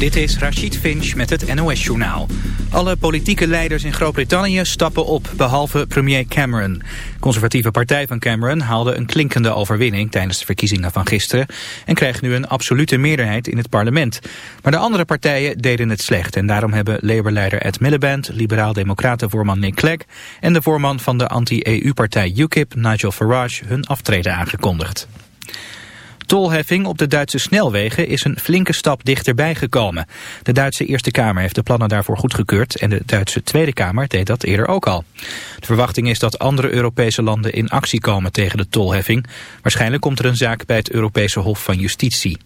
Dit is Rachid Finch met het NOS-journaal. Alle politieke leiders in Groot-Brittannië stappen op, behalve premier Cameron. De conservatieve partij van Cameron haalde een klinkende overwinning tijdens de verkiezingen van gisteren... en krijgt nu een absolute meerderheid in het parlement. Maar de andere partijen deden het slecht... en daarom hebben Labour-leider Ed Miliband, liberaal-democraten-voorman Nick Clegg... en de voorman van de anti-EU-partij UKIP, Nigel Farage, hun aftreden aangekondigd tolheffing op de Duitse snelwegen is een flinke stap dichterbij gekomen. De Duitse Eerste Kamer heeft de plannen daarvoor goedgekeurd en de Duitse Tweede Kamer deed dat eerder ook al. De verwachting is dat andere Europese landen in actie komen tegen de tolheffing. Waarschijnlijk komt er een zaak bij het Europese Hof van Justitie.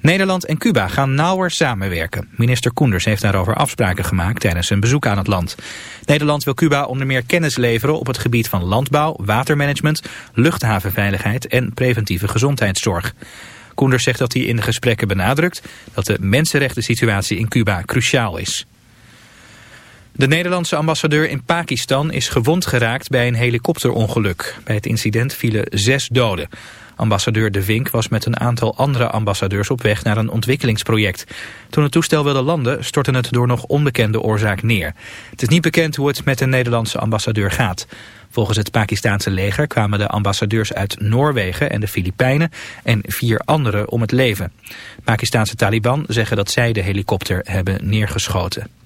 Nederland en Cuba gaan nauwer samenwerken. Minister Koenders heeft daarover afspraken gemaakt tijdens een bezoek aan het land. Nederland wil Cuba onder meer kennis leveren op het gebied van landbouw, watermanagement, luchthavenveiligheid en preventieve gezondheidszorg. Koenders zegt dat hij in de gesprekken benadrukt dat de mensenrechten situatie in Cuba cruciaal is. De Nederlandse ambassadeur in Pakistan is gewond geraakt bij een helikopterongeluk. Bij het incident vielen zes doden. Ambassadeur De Vink was met een aantal andere ambassadeurs op weg naar een ontwikkelingsproject. Toen het toestel wilde landen stortte het door nog onbekende oorzaak neer. Het is niet bekend hoe het met de Nederlandse ambassadeur gaat. Volgens het Pakistaanse leger kwamen de ambassadeurs uit Noorwegen en de Filipijnen en vier anderen om het leven. Pakistaanse Taliban zeggen dat zij de helikopter hebben neergeschoten.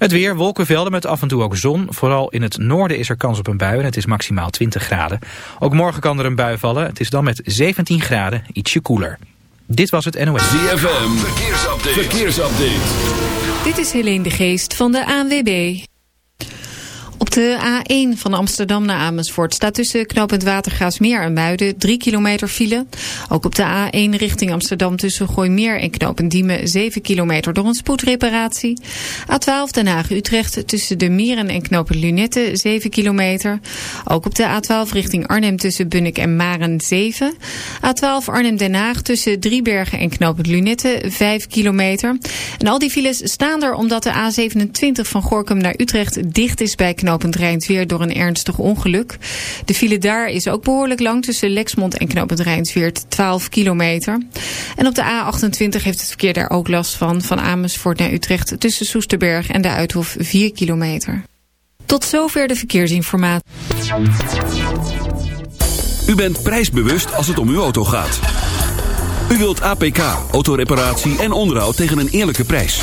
Het weer, wolkenvelden met af en toe ook zon. Vooral in het noorden is er kans op een bui en het is maximaal 20 graden. Ook morgen kan er een bui vallen. Het is dan met 17 graden ietsje koeler. Dit was het NOS. ZFM, verkeersupdate. verkeersupdate. Dit is Helene de Geest van de ANWB. Op de A1 van Amsterdam naar Amersfoort staat tussen knooppunt Watergraafsmeer en Muiden 3 kilometer file. Ook op de A1 richting Amsterdam tussen Gooimeer en knooppunt Diemen 7 kilometer door een spoedreparatie. A12 Den Haag-Utrecht tussen de Mieren en knooppunt Lunette 7 kilometer. Ook op de A12 richting Arnhem tussen Bunnik en Maren 7. A12 Arnhem-Den Haag tussen Driebergen en knooppunt Lunette 5 kilometer. En al die files staan er omdat de A27 van Gorkum naar Utrecht dicht is bij knooppunt knooppunt Rijnsweer door een ernstig ongeluk. De file daar is ook behoorlijk lang tussen Lexmond en knooppunt Rijnsweert 12 kilometer. En op de A28 heeft het verkeer daar ook last van, van Amersfoort naar Utrecht tussen Soesterberg en de Uithof 4 kilometer. Tot zover de verkeersinformatie. U bent prijsbewust als het om uw auto gaat. U wilt APK, autoreparatie en onderhoud tegen een eerlijke prijs.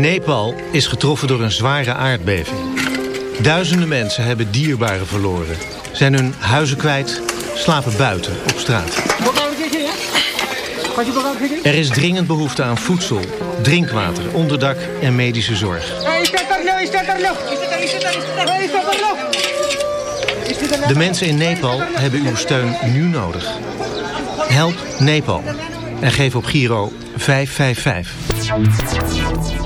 Nepal is getroffen door een zware aardbeving. Duizenden mensen hebben dierbaren verloren. Zijn hun huizen kwijt, slapen buiten op straat. Er is dringend behoefte aan voedsel, drinkwater, onderdak en medische zorg. De mensen in Nepal hebben uw steun nu nodig. Help Nepal en geef op Giro 555.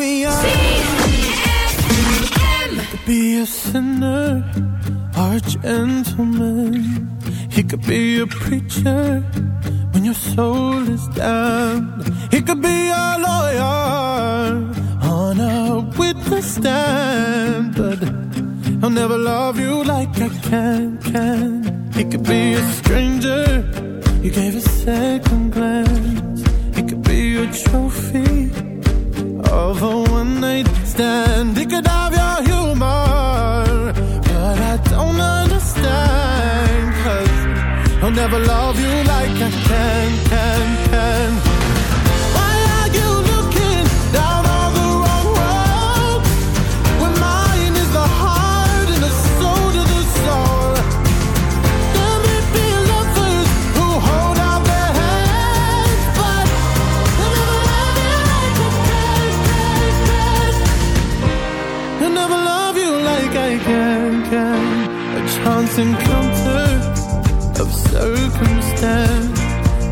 we are. Could be a sinner or a gentleman. He could be a preacher when your soul is down. He could be a lawyer on a witness stand. But I'll never love you like I can, can. He could be a stranger. You gave a second glance. He could be a trophy of a one night stand. He could have your humor, but I don't understand. Cause I'll never love you like I can, can, can.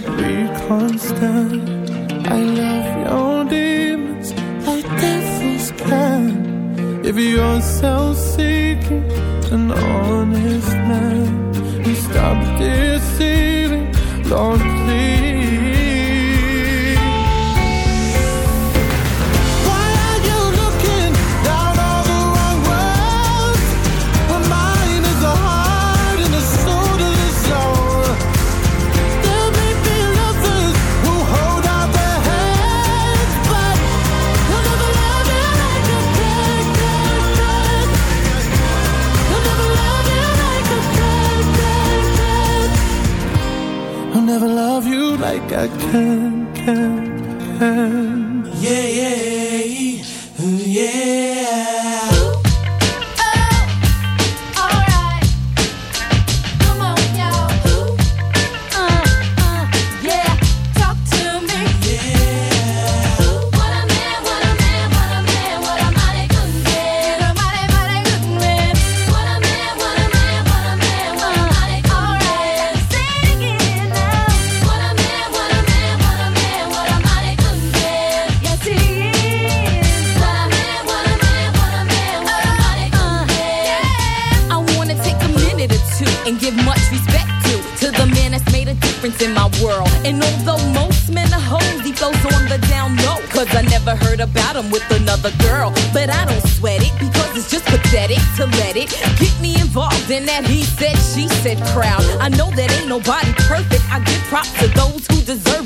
that we can't stand. I love your demons like devils can. If you're self-seeking, an honest man, you stop deceiving, Lord. her.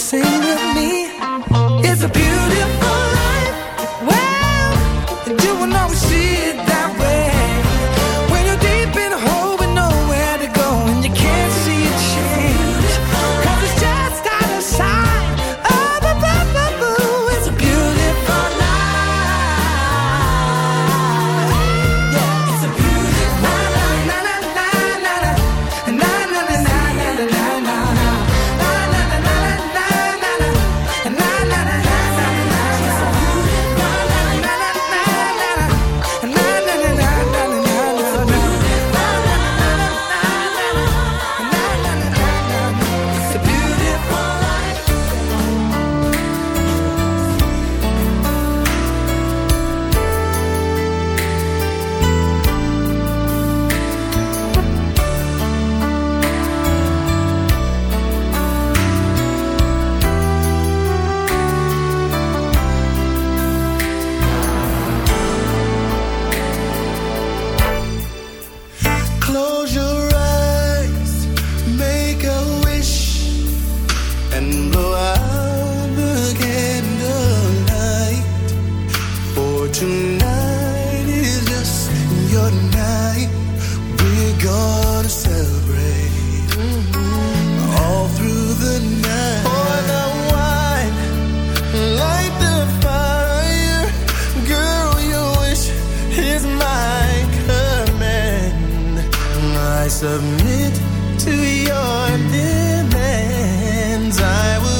Sing submitted to your demands. I will.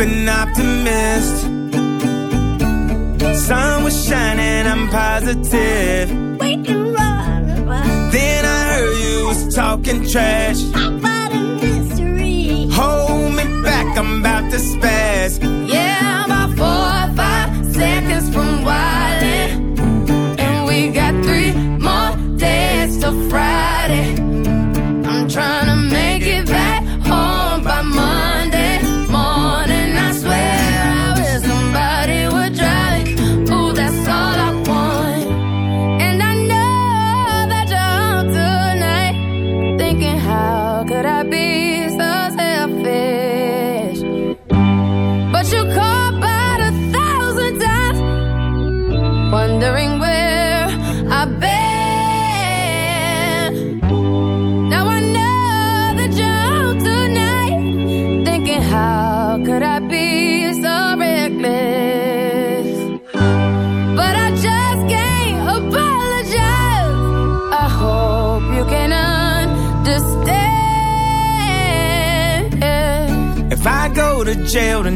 an optimist. Sun was shining, I'm positive. Then I heard you was talking trash. How about a mystery? Hold me back, I'm about to spaz.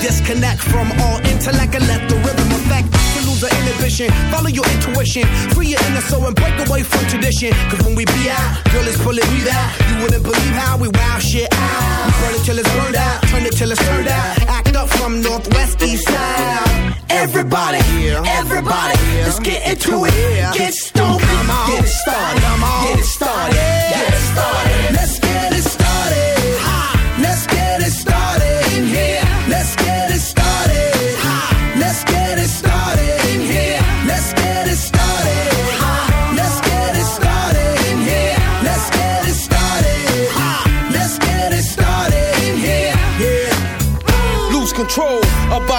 disconnect from all intellect and let the rhythm affect. You lose the inhibition. Follow your intuition. Free your inner soul and break away from tradition. Cause when we be out girl it's pulling me out you wouldn't believe how we wow shit out. We burn it till it's burned out. Turn it till it's turned out. Act up from northwest east side. Everybody everybody let's get into it. Get stoked. Get it started. Get it started. Get it started.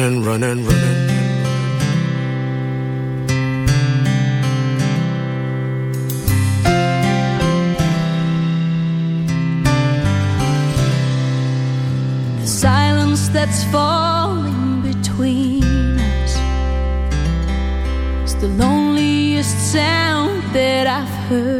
and running. and and. The silence that's falling between us is the loneliest sound that I've heard.